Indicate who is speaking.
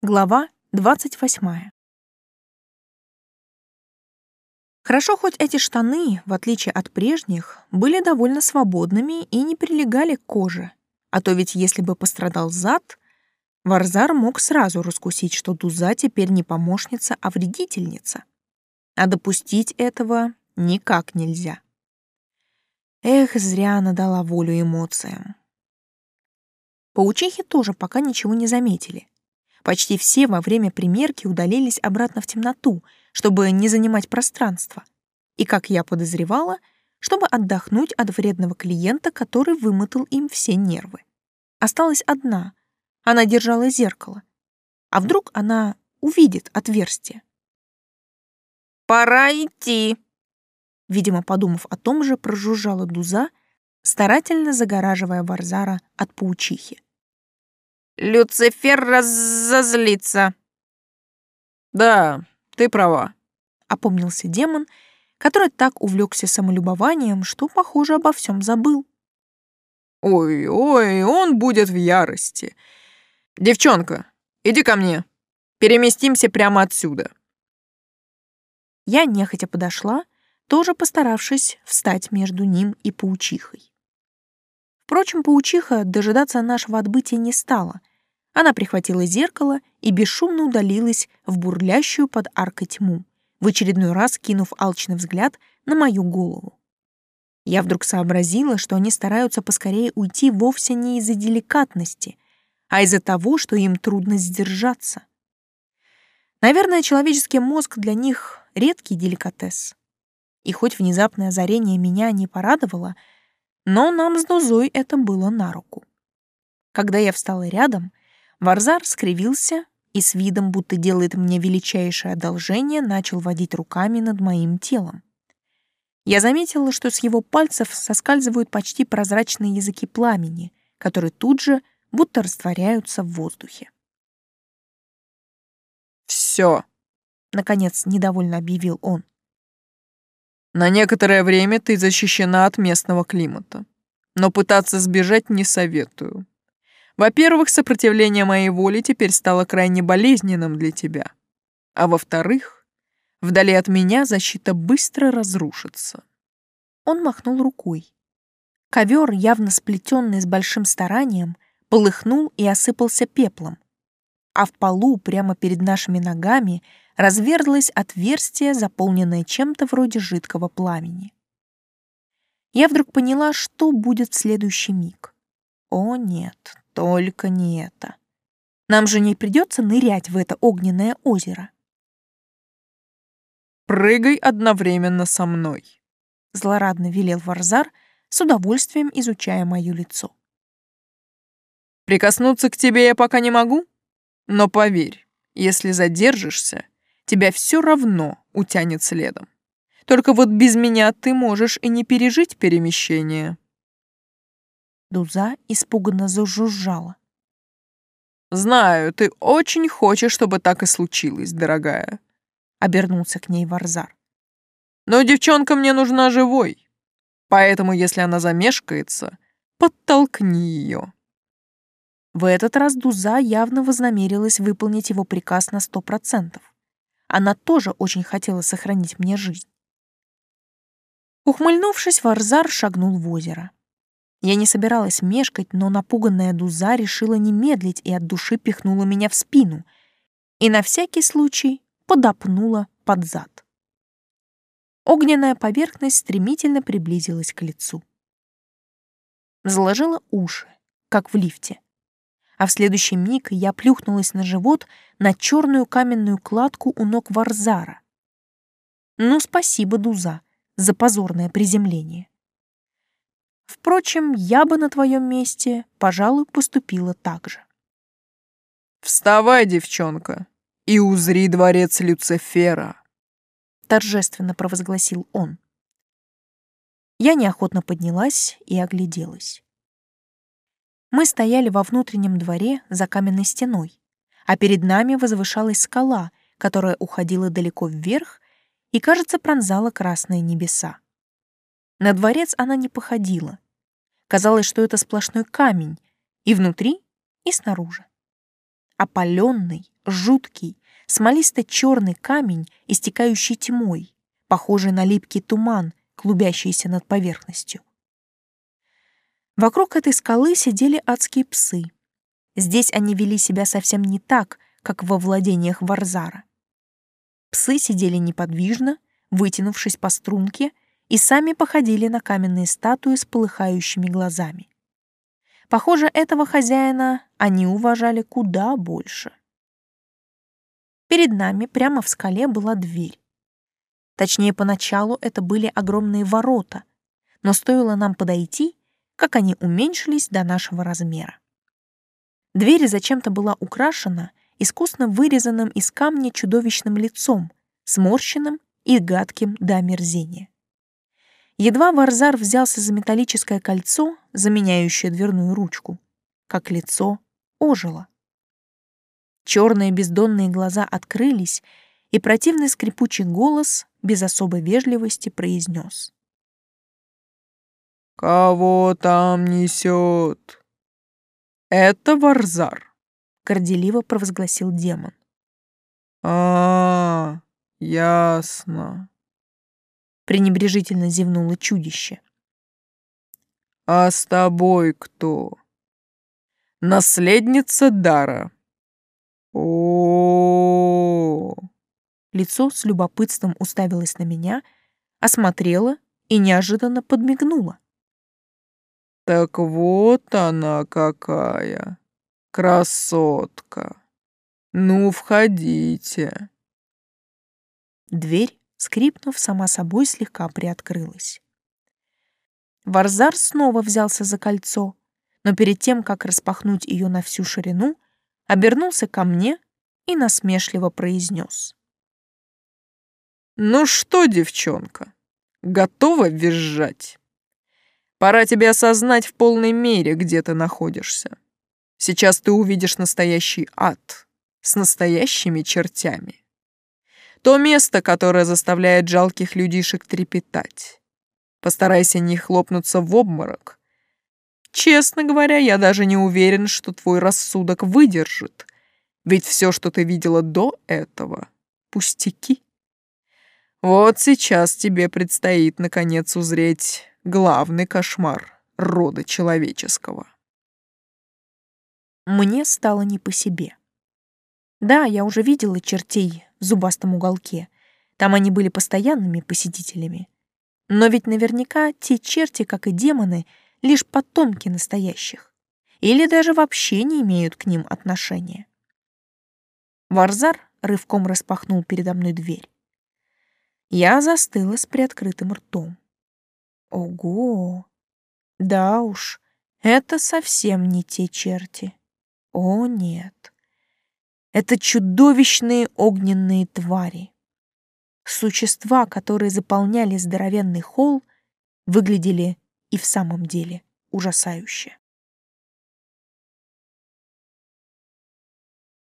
Speaker 1: Глава 28. Хорошо, хоть эти штаны, в отличие от прежних, были довольно свободными и не прилегали к коже. А то ведь если бы пострадал зад, Варзар мог сразу раскусить, что Дуза теперь не помощница, а вредительница. А допустить этого никак нельзя. Эх, зря она дала волю эмоциям. Паучихи тоже пока ничего не заметили. Почти все во время примерки удалились обратно в темноту, чтобы не занимать пространство. И, как я подозревала, чтобы отдохнуть от вредного клиента, который вымотал им все нервы. Осталась одна. Она держала зеркало. А вдруг она увидит отверстие?
Speaker 2: «Пора идти!»
Speaker 1: Видимо, подумав о том же, прожужжала Дуза, старательно загораживая Варзара от паучихи.
Speaker 2: Люцифер разозлится.
Speaker 3: Да, ты права,
Speaker 1: опомнился демон, который так увлекся самолюбованием, что, похоже, обо всем забыл.
Speaker 3: Ой-ой, он будет в ярости. Девчонка, иди ко мне. Переместимся прямо отсюда.
Speaker 1: Я нехотя подошла, тоже постаравшись встать между ним и паучихой. Впрочем, паучиха дожидаться нашего отбытия не стала, она прихватила зеркало и бесшумно удалилась в бурлящую под аркой тьму, в очередной раз кинув алчный взгляд на мою голову. Я вдруг сообразила, что они стараются поскорее уйти вовсе не из-за деликатности, а из-за того, что им трудно сдержаться. Наверное, человеческий мозг для них — редкий деликатес. И хоть внезапное озарение меня не порадовало, но нам с Дузой это было на руку. Когда я встала рядом, Варзар скривился и с видом, будто делает мне величайшее одолжение, начал водить руками над моим телом. Я заметила, что с его пальцев соскальзывают почти прозрачные языки пламени, которые тут же будто растворяются в воздухе.
Speaker 3: «Все», — наконец недовольно объявил он. «На некоторое время ты защищена от местного климата, но пытаться сбежать не советую. Во-первых, сопротивление моей воли теперь стало крайне болезненным для тебя. А во-вторых, вдали от меня защита быстро разрушится.
Speaker 1: Он махнул рукой. Ковер, явно сплетенный с большим старанием, полыхнул и осыпался пеплом. А в полу, прямо перед нашими ногами, разверзлось отверстие, заполненное чем-то вроде жидкого пламени. Я вдруг поняла, что будет в следующий миг. О нет, только не это. Нам же не придется нырять в это огненное озеро.
Speaker 3: «Прыгай одновременно со мной», —
Speaker 1: злорадно велел Варзар, с удовольствием изучая мое лицо.
Speaker 3: «Прикоснуться к тебе я пока не могу, но поверь, если задержишься, тебя все равно утянет следом. Только вот без меня ты можешь и не пережить перемещение».
Speaker 1: Дуза испуганно зажужжала.
Speaker 3: «Знаю, ты очень хочешь, чтобы так и случилось, дорогая», —
Speaker 1: обернулся к ней Варзар.
Speaker 3: «Но девчонка мне нужна живой, поэтому, если она замешкается, подтолкни ее».
Speaker 1: В этот раз Дуза явно вознамерилась выполнить его приказ на сто процентов. Она тоже очень хотела сохранить мне жизнь. Ухмыльнувшись, Варзар шагнул в озеро. Я не собиралась мешкать, но напуганная Дуза решила не медлить и от души пихнула меня в спину и на всякий случай подопнула под зад. Огненная поверхность стремительно приблизилась к лицу. Заложила уши, как в лифте. А в следующий миг я плюхнулась на живот на черную каменную кладку у ног Варзара. Ну, спасибо, Дуза, за позорное приземление. Впрочем, я бы на твоем месте, пожалуй, поступила так же.
Speaker 3: «Вставай, девчонка, и узри дворец Люцифера», —
Speaker 1: торжественно провозгласил он. Я неохотно поднялась и огляделась. Мы стояли во внутреннем дворе за каменной стеной, а перед нами возвышалась скала, которая уходила далеко вверх и, кажется, пронзала красные небеса. На дворец она не походила. Казалось, что это сплошной камень, и внутри, и снаружи. Опаленный, жуткий, смолисто-черный камень, истекающий тьмой, похожий на липкий туман, клубящийся над поверхностью. Вокруг этой скалы сидели адские псы. Здесь они вели себя совсем не так, как во владениях Варзара. Псы сидели неподвижно, вытянувшись по струнке, и сами походили на каменные статуи с полыхающими глазами. Похоже, этого хозяина они уважали куда больше. Перед нами прямо в скале была дверь. Точнее, поначалу это были огромные ворота, но стоило нам подойти, как они уменьшились до нашего размера. Дверь зачем-то была украшена искусно вырезанным из камня чудовищным лицом, сморщенным и гадким до омерзения. Едва Варзар взялся за металлическое кольцо, заменяющее дверную ручку, как лицо ожило. Черные бездонные глаза открылись, и противный скрипучий голос без особой вежливости произнес.
Speaker 3: «Кого там несет?» «Это Варзар», — горделиво провозгласил демон. а, -а, -а ясно», — пренебрежительно зевнуло чудище. «А с тобой кто?» «Наследница Дара», о,
Speaker 1: Лицо с любопытством уставилось на меня, осмотрело и неожиданно подмигнуло.
Speaker 3: Так вот она какая, красотка. Ну, входите.
Speaker 1: Дверь, скрипнув, сама собой слегка приоткрылась. Варзар снова взялся за кольцо, но перед тем, как распахнуть ее на всю ширину, обернулся ко мне и насмешливо произнес.
Speaker 3: «Ну что, девчонка, готова визжать? Пора тебе осознать в полной мере, где ты находишься. Сейчас ты увидишь настоящий ад с настоящими чертями. То место, которое заставляет жалких людишек трепетать. Постарайся не хлопнуться в обморок, Честно говоря, я даже не уверен, что твой рассудок выдержит. Ведь все, что ты видела до этого, пустяки. Вот сейчас тебе предстоит, наконец, узреть главный кошмар рода человеческого.
Speaker 1: Мне стало не по себе. Да, я уже видела чертей в зубастом уголке. Там они были постоянными посетителями. Но ведь наверняка те черти, как и демоны, лишь потомки настоящих, или даже вообще не имеют к ним отношения. Варзар рывком распахнул передо мной дверь. Я застыла с приоткрытым ртом. Ого! Да уж, это совсем не те черти. О, нет. Это чудовищные огненные твари. Существа, которые заполняли здоровенный холл, выглядели и в самом деле ужасающе.